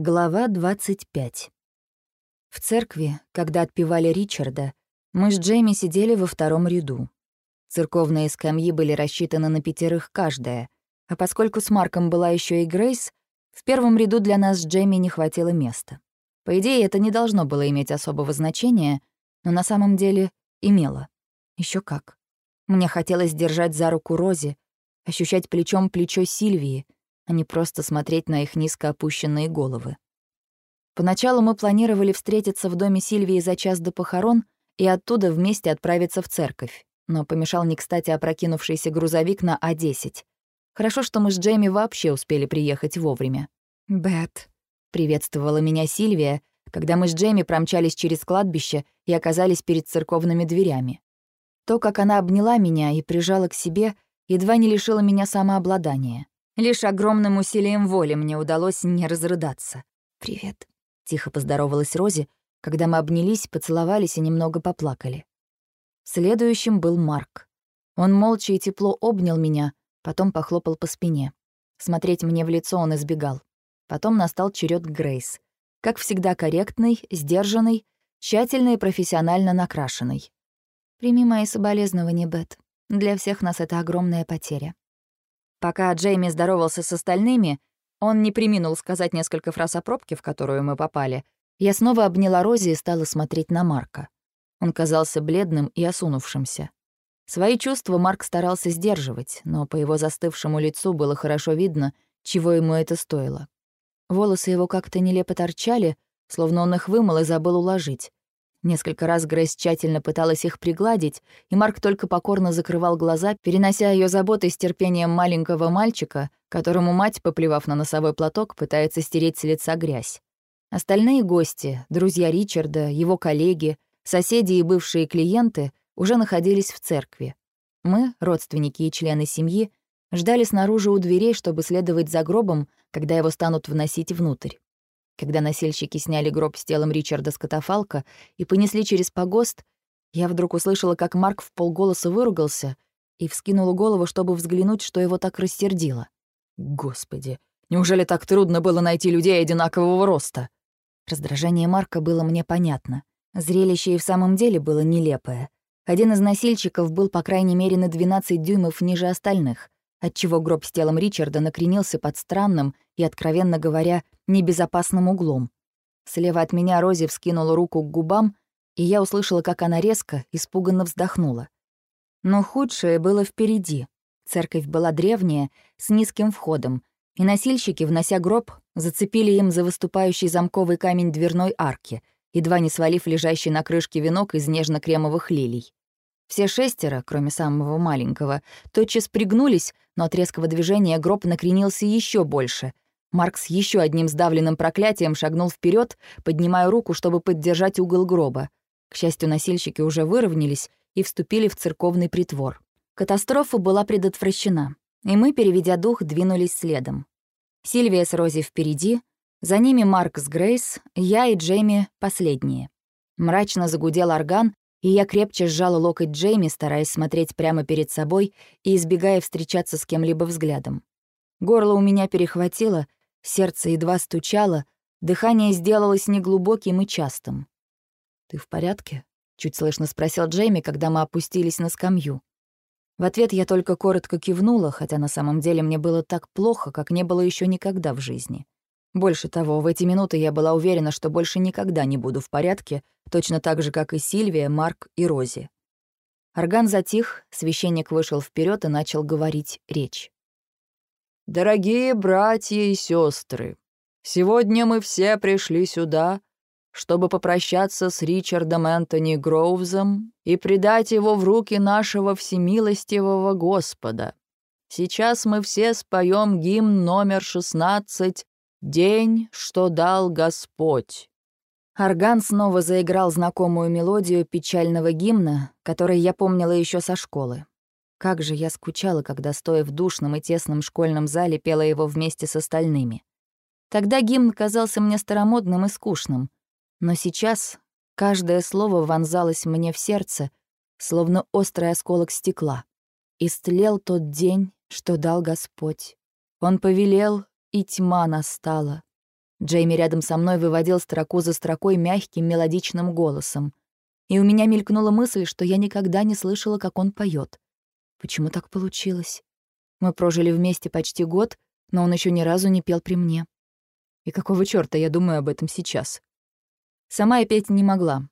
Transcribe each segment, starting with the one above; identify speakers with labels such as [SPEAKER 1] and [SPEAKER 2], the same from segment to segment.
[SPEAKER 1] Глава 25. В церкви, когда отпевали Ричарда, мы с Джейми сидели во втором ряду. Церковные скамьи были рассчитаны на пятерых каждая, а поскольку с Марком была еще и Грейс, в первом ряду для нас с Джейми не хватило места. По идее, это не должно было иметь особого значения, но на самом деле имело. Еще как. Мне хотелось держать за руку Рози, ощущать плечом плечо Сильвии — а не просто смотреть на их низко опущенные головы. Поначалу мы планировали встретиться в доме Сильвии за час до похорон и оттуда вместе отправиться в церковь, но помешал не кстати опрокинувшийся грузовик на А-10. Хорошо, что мы с Джейми вообще успели приехать вовремя. «Бет», — приветствовала меня Сильвия, когда мы с Джейми промчались через кладбище и оказались перед церковными дверями. То, как она обняла меня и прижала к себе, едва не лишило меня самообладания. Лишь огромным усилием воли мне удалось не разрыдаться. «Привет», — тихо поздоровалась Рози, когда мы обнялись, поцеловались и немного поплакали. Следующим был Марк. Он молча и тепло обнял меня, потом похлопал по спине. Смотреть мне в лицо он избегал. Потом настал черед Грейс. Как всегда корректный, сдержанный, тщательно и профессионально накрашенный. «Прими мои соболезнования, Бет. Для всех нас это огромная потеря. Пока Джейми здоровался с остальными, он не приминул сказать несколько фраз о пробке, в которую мы попали. Я снова обняла Рози и стала смотреть на Марка. Он казался бледным и осунувшимся. Свои чувства Марк старался сдерживать, но по его застывшему лицу было хорошо видно, чего ему это стоило. Волосы его как-то нелепо торчали, словно он их вымыл и забыл уложить. Несколько раз Грейс тщательно пыталась их пригладить, и Марк только покорно закрывал глаза, перенося ее заботы с терпением маленького мальчика, которому мать, поплевав на носовой платок, пытается стереть с лица грязь. Остальные гости, друзья Ричарда, его коллеги, соседи и бывшие клиенты уже находились в церкви. Мы, родственники и члены семьи, ждали снаружи у дверей, чтобы следовать за гробом, когда его станут вносить внутрь. Когда носильщики сняли гроб с телом Ричарда с катафалка и понесли через погост, я вдруг услышала, как Марк в полголоса выругался и вскинула голову, чтобы взглянуть, что его так рассердило. «Господи, неужели так трудно было найти людей одинакового роста?» Раздражение Марка было мне понятно. Зрелище и в самом деле было нелепое. Один из носильщиков был, по крайней мере, на 12 дюймов ниже остальных, отчего гроб с телом Ричарда накренился под странным и, откровенно говоря, небезопасным углом. Слева от меня Рози вскинула руку к губам, и я услышала, как она резко, испуганно вздохнула. Но худшее было впереди. Церковь была древняя, с низким входом, и носильщики, внося гроб, зацепили им за выступающий замковый камень дверной арки, едва не свалив лежащий на крышке венок из нежно-кремовых лилий. Все шестеро, кроме самого маленького, тотчас пригнулись, но от резкого движения гроб накренился еще больше — Марк с еще одним сдавленным проклятием шагнул вперед, поднимая руку, чтобы поддержать угол гроба. К счастью, носильщики уже выровнялись и вступили в церковный притвор. Катастрофа была предотвращена, и мы, переведя дух, двинулись следом. Сильвия с Рози впереди, за ними Марк с Грейс, я и Джейми — последние. Мрачно загудел орган, и я крепче сжала локоть Джейми, стараясь смотреть прямо перед собой и избегая встречаться с кем-либо взглядом. Горло у меня перехватило — Сердце едва стучало, дыхание сделалось неглубоким и частым. «Ты в порядке?» — чуть слышно спросил Джейми, когда мы опустились на скамью. В ответ я только коротко кивнула, хотя на самом деле мне было так плохо, как не было еще никогда в жизни. Больше того, в эти минуты я была уверена, что больше никогда не буду в порядке, точно так же, как и Сильвия, Марк и Рози. Орган затих, священник вышел вперед и начал говорить речь. Дорогие братья и сестры, сегодня мы все пришли сюда, чтобы попрощаться с Ричардом Энтони Гроувзом и предать его в руки нашего всемилостивого Господа. Сейчас мы все споем гимн номер 16 «День, что дал Господь». Орган снова заиграл знакомую мелодию печального гимна, который я помнила еще со школы. Как же я скучала, когда, стоя в душном и тесном школьном зале, пела его вместе с остальными. Тогда гимн казался мне старомодным и скучным. Но сейчас каждое слово вонзалось мне в сердце, словно острый осколок стекла. Истлел тот день, что дал Господь. Он повелел, и тьма настала. Джейми рядом со мной выводил строку за строкой мягким мелодичным голосом. И у меня мелькнула мысль, что я никогда не слышала, как он поет. Почему так получилось? Мы прожили вместе почти год, но он еще ни разу не пел при мне. И какого чёрта я думаю об этом сейчас? Сама я петь не могла.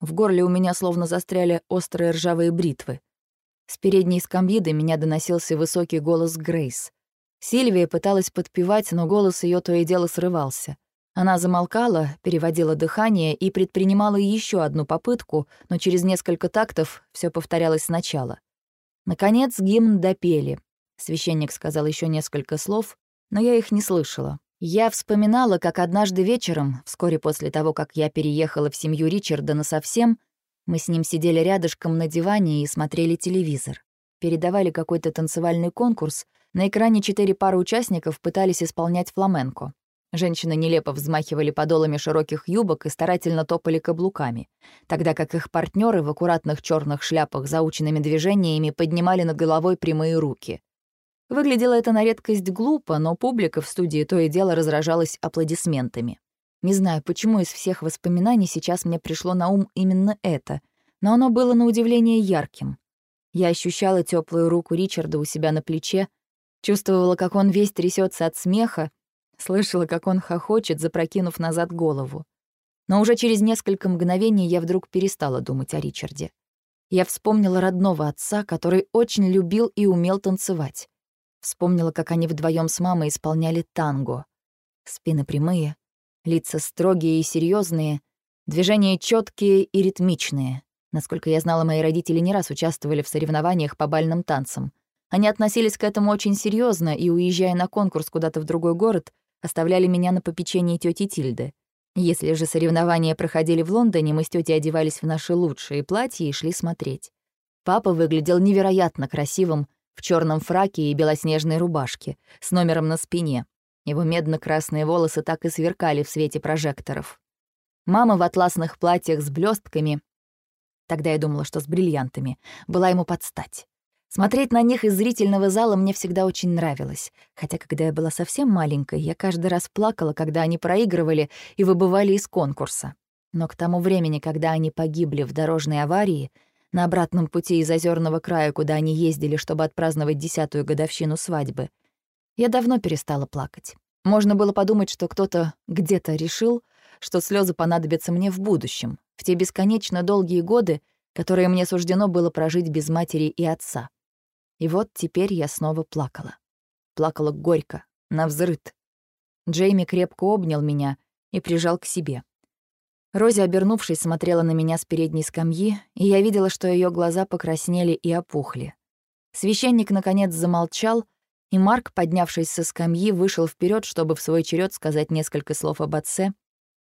[SPEAKER 1] В горле у меня словно застряли острые ржавые бритвы. С передней скамьи до меня доносился высокий голос Грейс. Сильвия пыталась подпевать, но голос ее то и дело срывался. Она замолкала, переводила дыхание и предпринимала еще одну попытку, но через несколько тактов все повторялось сначала. Наконец гимн допели. Священник сказал еще несколько слов, но я их не слышала. Я вспоминала, как однажды вечером, вскоре после того, как я переехала в семью Ричарда насовсем, мы с ним сидели рядышком на диване и смотрели телевизор. Передавали какой-то танцевальный конкурс — на экране четыре пары участников пытались исполнять фламенко. Женщины нелепо взмахивали подолами широких юбок и старательно топали каблуками, тогда как их партнеры в аккуратных черных шляпах заученными движениями поднимали над головой прямые руки. Выглядело это на редкость глупо, но публика в студии то и дело разражалась аплодисментами. Не знаю, почему из всех воспоминаний сейчас мне пришло на ум именно это, но оно было на удивление ярким. Я ощущала теплую руку Ричарда у себя на плече, Чувствовала, как он весь трясется от смеха, слышала, как он хохочет, запрокинув назад голову. Но уже через несколько мгновений я вдруг перестала думать о Ричарде. Я вспомнила родного отца, который очень любил и умел танцевать. Вспомнила, как они вдвоем с мамой исполняли танго. Спины прямые, лица строгие и серьезные, движения четкие и ритмичные. Насколько я знала, мои родители не раз участвовали в соревнованиях по бальным танцам. Они относились к этому очень серьезно и, уезжая на конкурс куда-то в другой город, оставляли меня на попечении тети Тильды. Если же соревнования проходили в Лондоне, мы с тетей одевались в наши лучшие платья и шли смотреть. Папа выглядел невероятно красивым в черном фраке и белоснежной рубашке с номером на спине. Его медно-красные волосы так и сверкали в свете прожекторов. Мама в атласных платьях с блестками, тогда я думала, что с бриллиантами, была ему под стать. Смотреть на них из зрительного зала мне всегда очень нравилось, хотя когда я была совсем маленькой, я каждый раз плакала, когда они проигрывали и выбывали из конкурса. Но к тому времени, когда они погибли в дорожной аварии, на обратном пути из Озерного края, куда они ездили, чтобы отпраздновать десятую годовщину свадьбы, я давно перестала плакать. Можно было подумать, что кто-то где-то решил, что слезы понадобятся мне в будущем, в те бесконечно долгие годы, которые мне суждено было прожить без матери и отца. И вот теперь я снова плакала. Плакала горько, навзрыд. Джейми крепко обнял меня и прижал к себе. Рози, обернувшись, смотрела на меня с передней скамьи, и я видела, что ее глаза покраснели и опухли. Священник, наконец, замолчал, и Марк, поднявшись со скамьи, вышел вперед, чтобы в свой черед сказать несколько слов об отце,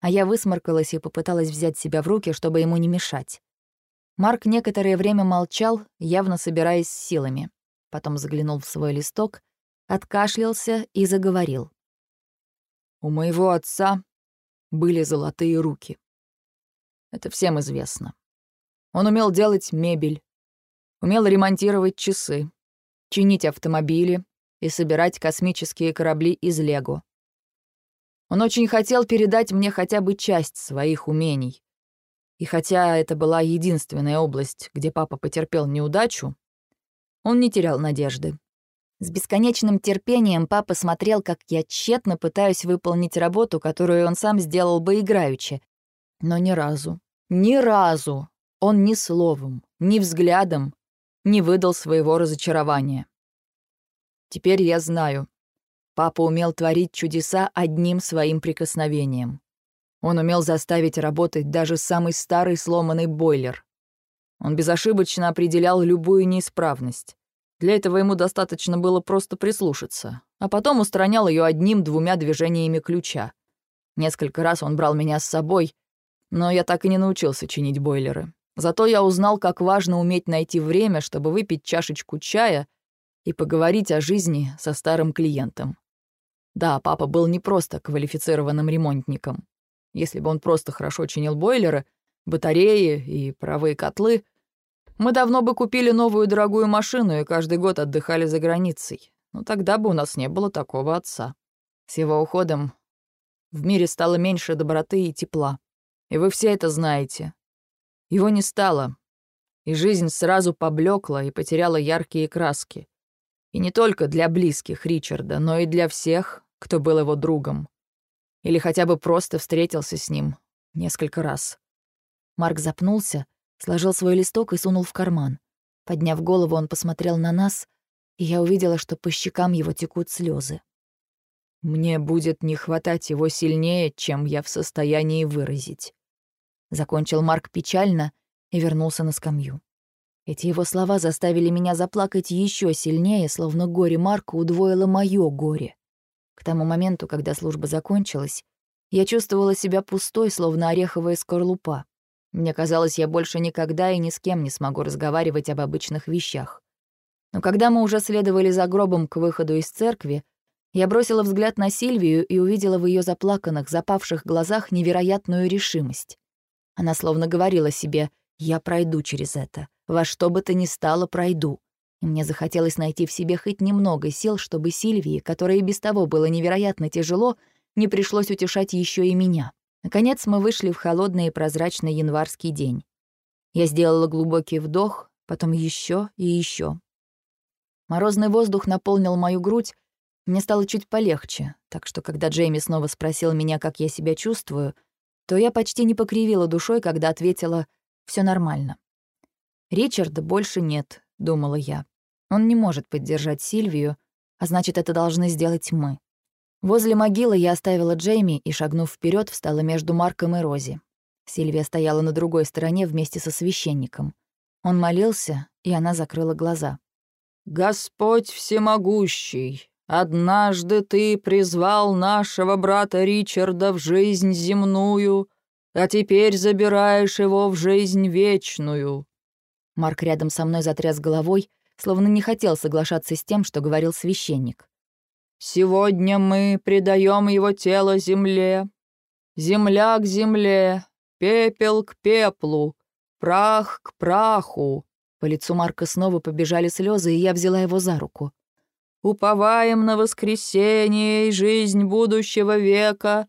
[SPEAKER 1] а я высморкалась и попыталась взять себя в руки, чтобы ему не мешать. Марк некоторое время молчал, явно собираясь с силами потом заглянул в свой листок, откашлялся и заговорил. «У моего отца были золотые руки. Это всем известно. Он умел делать мебель, умел ремонтировать часы, чинить автомобили и собирать космические корабли из Лего. Он очень хотел передать мне хотя бы часть своих умений. И хотя это была единственная область, где папа потерпел неудачу, он не терял надежды. С бесконечным терпением папа смотрел, как я тщетно пытаюсь выполнить работу, которую он сам сделал бы играючи. Но ни разу, ни разу он ни словом, ни взглядом не выдал своего разочарования. Теперь я знаю. Папа умел творить чудеса одним своим прикосновением. Он умел заставить работать даже самый старый сломанный бойлер. Он безошибочно определял любую неисправность. Для этого ему достаточно было просто прислушаться, а потом устранял ее одним-двумя движениями ключа. Несколько раз он брал меня с собой, но я так и не научился чинить бойлеры. Зато я узнал, как важно уметь найти время, чтобы выпить чашечку чая и поговорить о жизни со старым клиентом. Да, папа был не просто квалифицированным ремонтником. Если бы он просто хорошо чинил бойлеры, батареи и паровые котлы — мы давно бы купили новую дорогую машину и каждый год отдыхали за границей. Но тогда бы у нас не было такого отца. С его уходом
[SPEAKER 2] В мире стало меньше доброты и тепла. И вы все это знаете. Его не стало. И жизнь сразу поблекла и потеряла яркие краски. И не только для близких Ричарда, но и для всех, кто был его другом. Или хотя бы просто встретился с ним несколько раз.
[SPEAKER 1] Марк запнулся, сложил свой листок и сунул в карман. Подняв голову, он посмотрел на нас, и я увидела, что по щекам его текут слезы.
[SPEAKER 2] «Мне будет не хватать его сильнее, чем я в состоянии выразить», — закончил Марк печально и вернулся на скамью.
[SPEAKER 1] Эти его слова заставили меня заплакать еще сильнее, словно горе Марка удвоило мое горе. К тому моменту, когда служба закончилась, я чувствовала себя пустой, словно ореховая скорлупа. Мне казалось, я больше никогда и ни с кем не смогу разговаривать об обычных вещах. Но когда мы уже следовали за гробом к выходу из церкви, я бросила взгляд на Сильвию и увидела в ее заплаканных, запавших глазах невероятную решимость. Она словно говорила себе «Я пройду через это. Во что бы то ни стало, пройду». И мне захотелось найти в себе хоть немного сил, чтобы Сильвии, которой и без того было невероятно тяжело, не пришлось утешать еще и меня. Наконец мы вышли в холодный и прозрачный январский день. Я сделала глубокий вдох, потом еще и еще. Морозный воздух наполнил мою грудь, мне стало чуть полегче, так что когда Джейми снова спросил меня, как я себя чувствую, то я почти не покривила душой, когда ответила все нормально». «Ричарда больше нет», — думала я. «Он не может поддержать Сильвию, а значит, это должны сделать мы». Возле могилы я оставила Джейми и, шагнув вперед, встала между Марком и Рози. Сильвия стояла на другой стороне вместе со священником. Он молился, и она закрыла глаза.
[SPEAKER 2] «Господь всемогущий, однажды ты призвал нашего брата Ричарда в жизнь земную, а теперь забираешь его в жизнь вечную».
[SPEAKER 1] Марк рядом со мной затряс головой, словно не хотел соглашаться с тем, что говорил священник.
[SPEAKER 2] «Сегодня мы предаем его тело земле, земля к земле, пепел к пеплу, прах к праху».
[SPEAKER 1] По лицу Марка снова побежали слезы, и я взяла его за руку.
[SPEAKER 2] «Уповаем на воскресение и жизнь будущего века,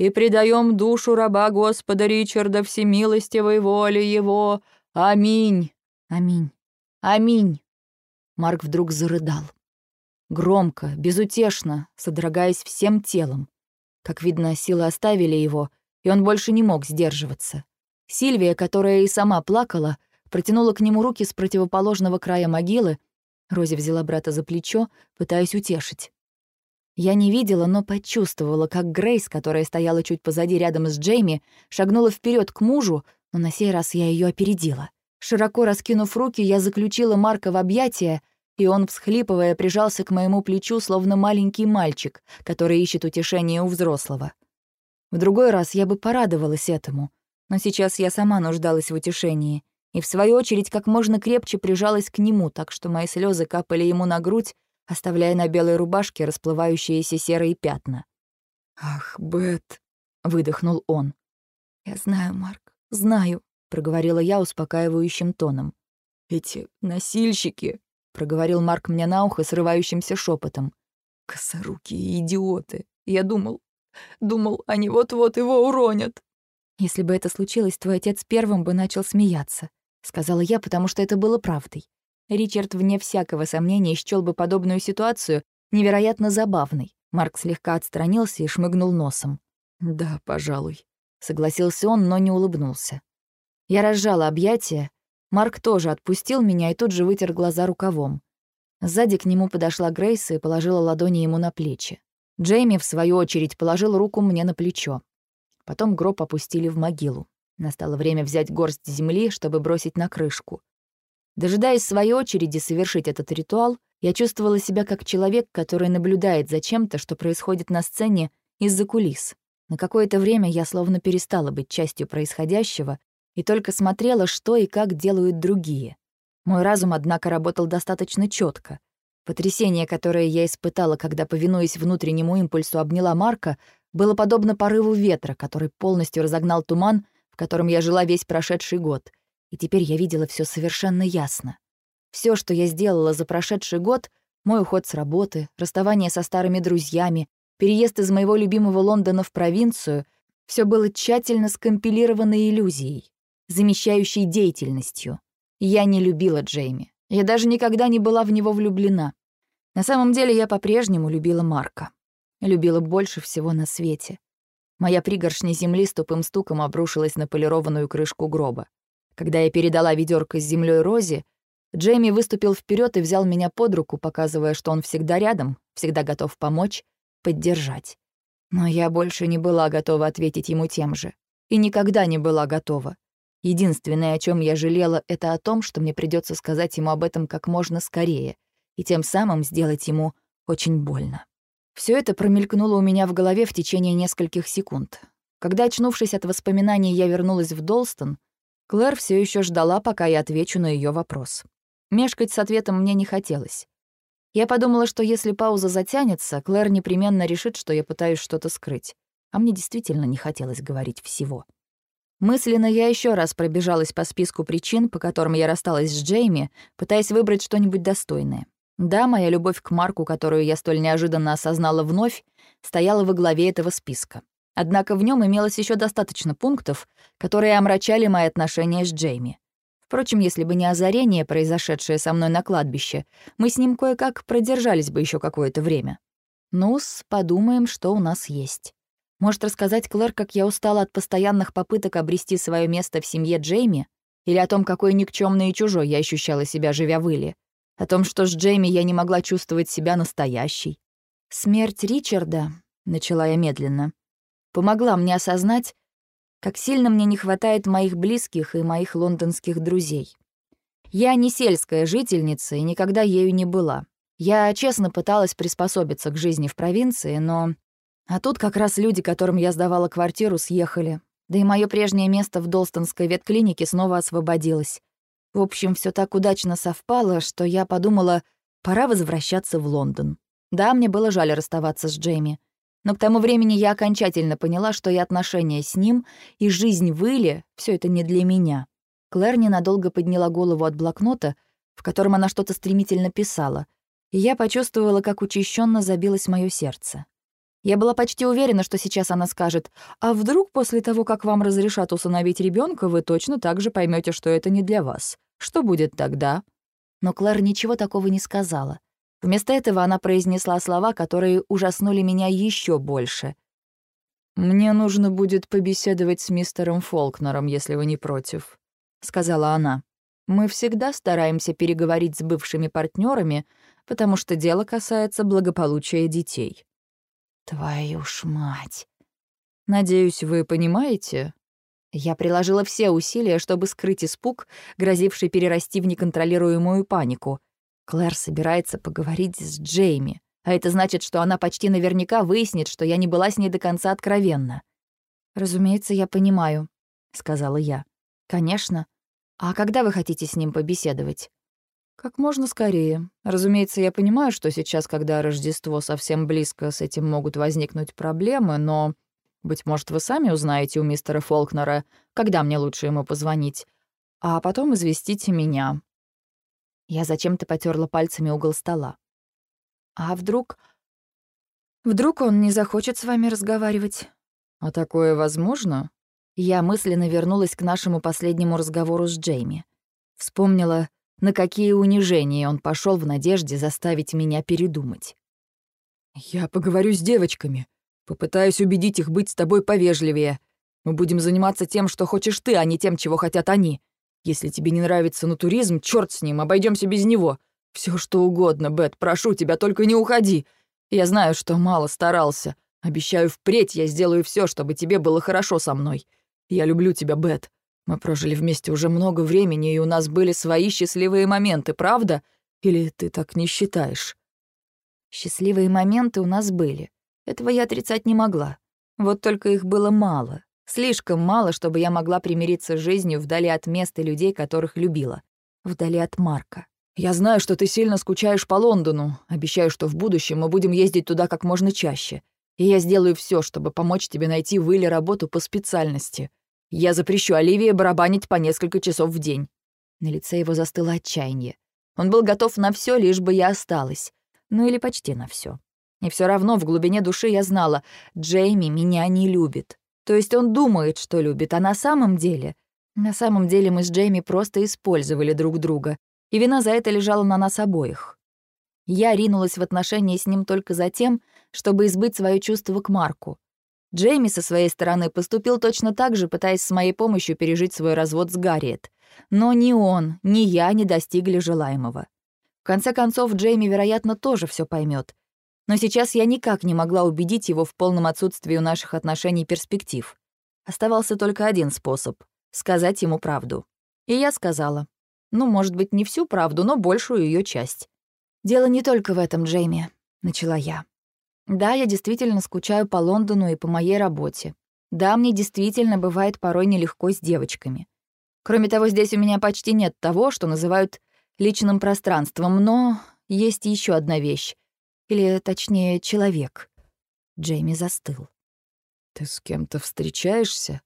[SPEAKER 2] и предаем душу раба Господа Ричарда всемилостивой воле его. Аминь.
[SPEAKER 1] Аминь. Аминь. Марк вдруг зарыдал. Громко, безутешно, содрогаясь всем телом. Как видно, силы оставили его, и он больше не мог сдерживаться. Сильвия, которая и сама плакала, протянула к нему руки с противоположного края могилы. Рози взяла брата за плечо, пытаясь утешить. Я не видела, но почувствовала, как Грейс, которая стояла чуть позади рядом с Джейми, шагнула вперед к мужу, но на сей раз я ее опередила. Широко раскинув руки, я заключила Марка в объятия, и он, всхлипывая, прижался к моему плечу, словно маленький мальчик, который ищет утешение у взрослого. В другой раз я бы порадовалась этому, но сейчас я сама нуждалась в утешении, и, в свою очередь, как можно крепче прижалась к нему, так что мои слезы капали ему на грудь, оставляя на белой рубашке расплывающиеся серые пятна.
[SPEAKER 2] «Ах, Бет!» — выдохнул он.
[SPEAKER 1] «Я знаю, Марк, знаю», — проговорила я успокаивающим тоном.
[SPEAKER 2] «Эти носильщики!»
[SPEAKER 1] — проговорил Марк мне на ухо срывающимся шепотом.
[SPEAKER 2] «Косорукие идиоты! Я думал, думал, они вот-вот его уронят!»
[SPEAKER 1] «Если бы это случилось, твой отец первым бы начал смеяться», — сказала я, потому что это было правдой. Ричард, вне всякого сомнения, счёл бы подобную ситуацию невероятно забавной. Марк слегка отстранился и шмыгнул носом.
[SPEAKER 2] «Да, пожалуй», —
[SPEAKER 1] согласился он, но не улыбнулся. Я разжала объятия. Марк тоже отпустил меня и тут же вытер глаза рукавом. Сзади к нему подошла Грейс и положила ладони ему на плечи. Джейми, в свою очередь, положил руку мне на плечо. Потом гроб опустили в могилу. Настало время взять горсть земли, чтобы бросить на крышку. Дожидаясь своей очереди совершить этот ритуал, я чувствовала себя как человек, который наблюдает за чем-то, что происходит на сцене из-за кулис. На какое-то время я словно перестала быть частью происходящего и только смотрела, что и как делают другие. Мой разум, однако, работал достаточно четко. Потрясение, которое я испытала, когда, повинуясь внутреннему импульсу, обняла Марка, было подобно порыву ветра, который полностью разогнал туман, в котором я жила весь прошедший год — и теперь я видела все совершенно ясно. Все, что я сделала за прошедший год, мой уход с работы, расставание со старыми друзьями, переезд из моего любимого Лондона в провинцию — все было тщательно скомпилированной иллюзией, замещающей деятельностью. Я не любила Джейми. Я даже никогда не была в него влюблена. На самом деле я по-прежнему любила Марка. Любила больше всего на свете. Моя пригоршня земли с тупым стуком обрушилась на полированную крышку гроба. Когда я передала ведерко с землей Розе, Джейми выступил вперед и взял меня под руку, показывая, что он всегда рядом, всегда готов помочь, поддержать. Но я больше не была готова ответить ему тем же. И никогда не была готова. Единственное, о чем я жалела, это о том, что мне придется сказать ему об этом как можно скорее — и тем самым сделать ему очень больно. Все это промелькнуло у меня в голове в течение нескольких секунд. Когда, очнувшись от воспоминаний, я вернулась в Долстон, Клэр все еще ждала, пока я отвечу на ее вопрос. Мешкать с ответом мне не хотелось. Я подумала, что если пауза затянется, Клэр непременно решит, что я пытаюсь что-то скрыть. А мне действительно не хотелось говорить всего. Мысленно я еще раз пробежалась по списку причин, по которым я рассталась с Джейми, пытаясь выбрать что-нибудь достойное. Да, моя любовь к Марку, которую я столь неожиданно осознала вновь, стояла во главе этого списка. Однако в нем имелось еще достаточно пунктов, которые омрачали мои отношения с Джейми. Впрочем, если бы не озарение, произошедшее со мной на кладбище, мы с ним кое-как продержались бы еще какое-то время. Ну-с, подумаем, что у нас есть. Может рассказать Клэр, как я устала от постоянных попыток обрести свое место в семье Джейми? Или о том, какой никчемный и чужой я ощущала себя, живя в Илле? О том, что с Джейми я не могла чувствовать себя настоящей. Смерть Ричарда, начала я медленно, помогла мне осознать, как сильно мне не хватает моих близких и моих лондонских друзей. Я не сельская жительница и никогда ею не была. Я честно пыталась приспособиться к жизни в провинции, но... А тут как раз люди, которым я сдавала квартиру, съехали. Да и мое прежнее место в Долстонской ветклинике снова освободилось. В общем, все так удачно совпало, что я подумала, пора возвращаться в Лондон. Да, мне было жаль расставаться с Джейми. Но к тому времени я окончательно поняла, что и отношения с ним, и жизнь в Иле — все это не для меня. Клэр ненадолго подняла голову от блокнота, в котором она что-то стремительно писала, и я почувствовала, как учащенно забилось мое сердце. Я была почти уверена, что сейчас она скажет, «А вдруг после того, как вам разрешат усыновить ребенка, вы точно так же поймете, что это не для вас? Что будет тогда?» Но Клэр ничего такого не сказала. Вместо этого она произнесла слова, которые ужаснули меня еще больше. «Мне нужно будет побеседовать с мистером Фолкнером, если вы не против», — сказала она. «Мы всегда стараемся переговорить с бывшими партнерами, потому что дело касается благополучия детей». Твою ж мать. Надеюсь, вы понимаете? Я приложила все усилия, чтобы скрыть испуг, грозивший перерасти в неконтролируемую панику. Клэр собирается поговорить с Джейми, а это значит, что она почти наверняка выяснит, что я не была с ней до конца откровенна. «Разумеется, я понимаю», — сказала я. «Конечно. А когда вы хотите с ним побеседовать?» Как можно скорее. Разумеется, я понимаю, что сейчас, когда Рождество совсем близко, с этим могут возникнуть проблемы, но, быть может, вы сами узнаете у мистера Фолкнера, когда мне лучше ему позвонить, а потом известите меня. Я зачем-то потерла пальцами угол стола. А вдруг... Вдруг он не захочет с вами разговаривать? А такое возможно? Я мысленно вернулась к нашему последнему разговору с Джейми. Вспомнила на какие унижения он пошел в надежде заставить меня передумать. «Я поговорю с девочками. Попытаюсь убедить их быть с тобой повежливее. Мы будем заниматься тем, что хочешь ты, а не тем, чего хотят они. Если тебе не нравится натуризм, черт с ним, обойдемся без него. Все что угодно, Бет, прошу тебя, только не уходи. Я знаю, что мало старался. Обещаю, впредь я сделаю все, чтобы тебе было хорошо со мной. Я люблю тебя, Бет. Мы прожили вместе уже много времени, и у нас были свои счастливые моменты, правда? Или ты так не считаешь? Счастливые моменты у нас были. Этого я отрицать не могла. Вот только их было мало. Слишком мало, чтобы я могла примириться с жизнью вдали от мест и людей, которых любила. Вдали от Марка. Я знаю, что ты сильно скучаешь по Лондону. Обещаю, что в будущем мы будем ездить туда как можно чаще. И я сделаю все, чтобы помочь тебе найти в Иле работу по специальности. Я запрещу Оливии барабанить по несколько часов в день». На лице его застыло отчаяние. Он был готов на все, лишь бы я осталась. Ну или почти на все. И все равно в глубине души я знала, Джейми меня не любит. То есть он думает, что любит, а на самом деле... На самом деле мы с Джейми просто использовали друг друга, и вина за это лежала на нас обоих. Я ринулась в отношения с ним только за тем, чтобы избыть свое чувство к Марку. Джейми со своей стороны поступил точно так же, пытаясь с моей помощью пережить свой развод с Гарриет. Но ни он, ни я не достигли желаемого. В конце концов, Джейми, вероятно, тоже все поймет. Но сейчас я никак не могла убедить его в полном отсутствии у наших отношений перспектив. Оставался только один способ — сказать ему правду. И я сказала. Ну, может быть, не всю правду, но большую ее часть. «Дело не только в этом, Джейми», — начала я. «Да, я действительно скучаю по Лондону и по моей работе. Да, мне действительно бывает порой нелегко с девочками. Кроме того, здесь у меня почти нет того, что называют личным пространством, но есть еще одна вещь. Или, точнее, человек. Джейми застыл.
[SPEAKER 2] «Ты с кем-то встречаешься?»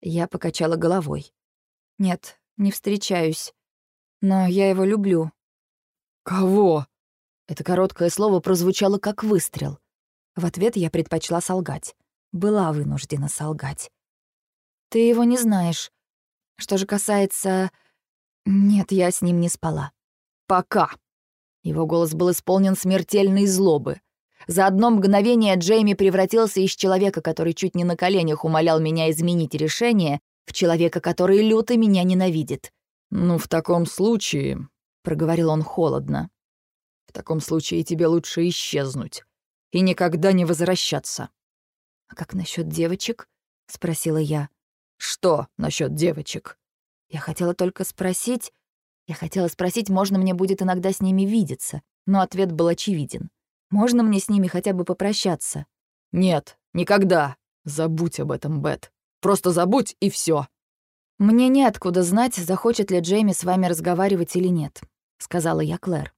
[SPEAKER 1] Я покачала головой. «Нет, не встречаюсь. Но я его люблю.
[SPEAKER 2] «Кого?»
[SPEAKER 1] Это короткое слово прозвучало как выстрел. В ответ я предпочла солгать. Была вынуждена солгать. «Ты его не знаешь. Что же касается... Нет, я с ним не спала.
[SPEAKER 2] Пока».
[SPEAKER 1] Его голос был исполнен смертельной злобы. За одно мгновение Джейми превратился из человека, который чуть не на коленях умолял меня изменить решение, в человека, который люто меня ненавидит.
[SPEAKER 2] «Ну, в таком случае», — проговорил он холодно. «В таком случае тебе лучше исчезнуть и никогда не возвращаться».
[SPEAKER 1] «А как насчет девочек?» — спросила я.
[SPEAKER 2] «Что насчет девочек?»
[SPEAKER 1] Я хотела только спросить... Я хотела спросить, можно мне будет иногда с ними видеться, но ответ был очевиден. Можно мне с ними хотя бы попрощаться?
[SPEAKER 2] «Нет, никогда. Забудь об этом, Бет. Просто забудь, и все.
[SPEAKER 1] «Мне неоткуда знать, захочет ли Джейми с вами разговаривать или нет сказала я Клэр.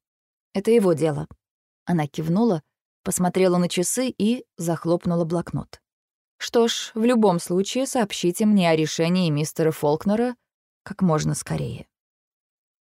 [SPEAKER 1] «Это его дело». Она кивнула, посмотрела на часы и захлопнула блокнот. «Что ж, в любом случае сообщите мне о решении мистера Фолкнера как можно скорее».